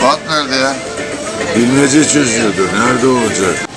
Fuat nerede ya? Bilmece çözüyordu. Nerede olacak?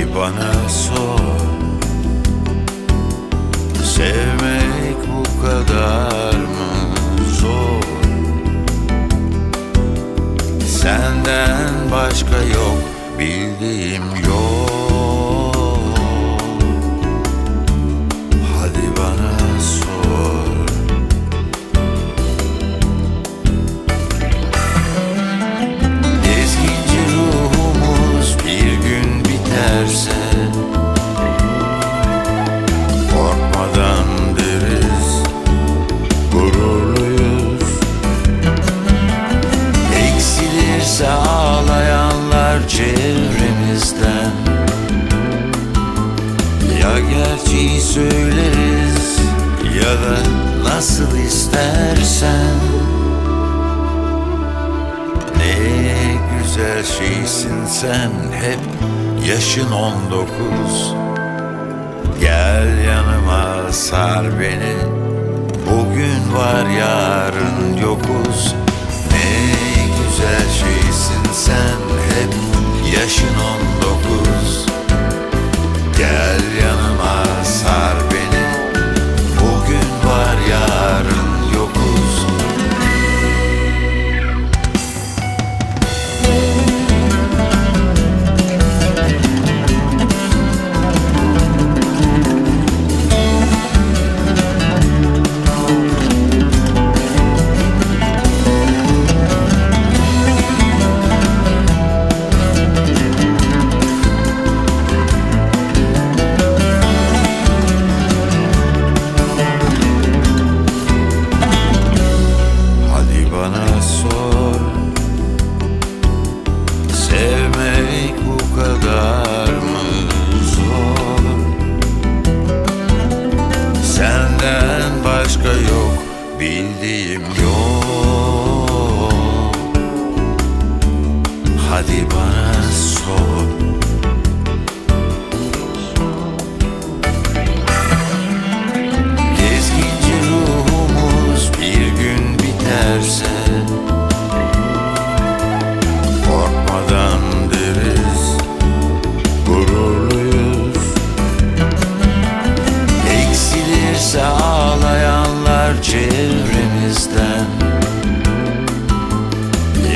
Hadi bana sor? Sevmek bu kadar mı zor? Senden başka yok Bildiğim gerçeği söyleriz. Ya da nasıl istersen. Ne güzel şeysin sen hep yaşın on dokuz. Gel yanıma sar beni. Bugün var yarın yokuz. Ne güzel şeysin sen Bildiğim çevremizden.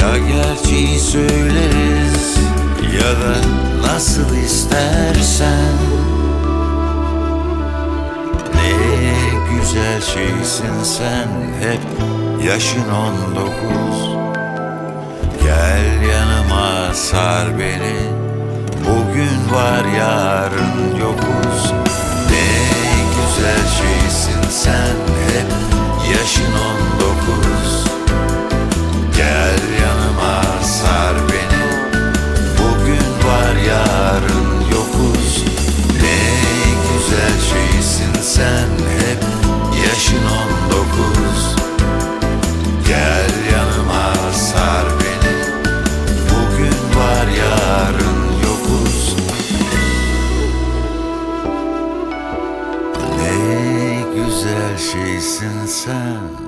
Ya gerçeği söyleriz Ya da nasıl istersen. Ne güzel şeysin sen hep yaşın on dokuz. Gel yanıma sar beni Bugün var yarın sen hep yaşın on dokuz. Gel yanıma sar beni. Bugün var yarın yokuz. Ne güzel şeysin sen